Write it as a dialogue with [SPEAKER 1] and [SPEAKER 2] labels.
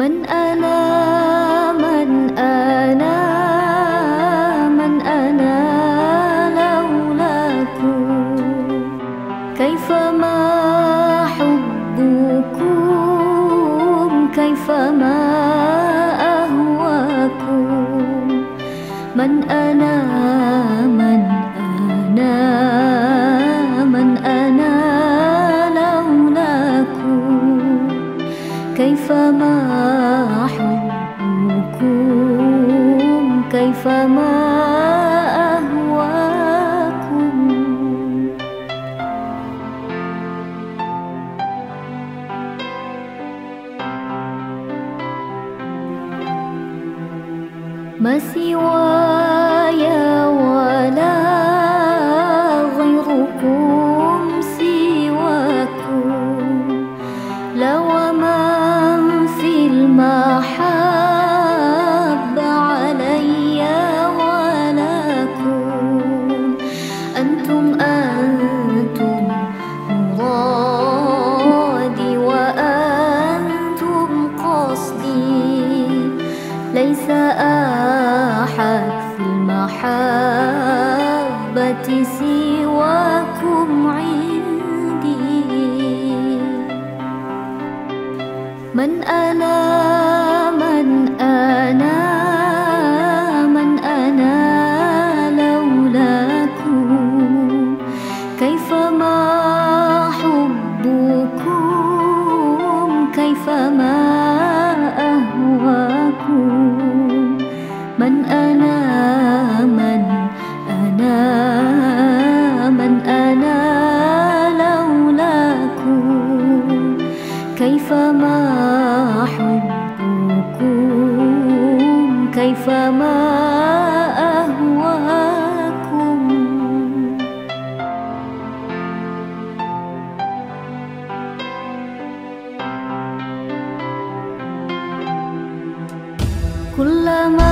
[SPEAKER 1] من أنا كيفما كيفما أهواكم؟ ما سواي أحد في المحبة سواكم عندي. من أنا من أنا من أنا لولاكم. كيفما حبكم كيفما من أنا من أنا من أنا لولاكم؟ كيفما حبكم؟ كيفما كلما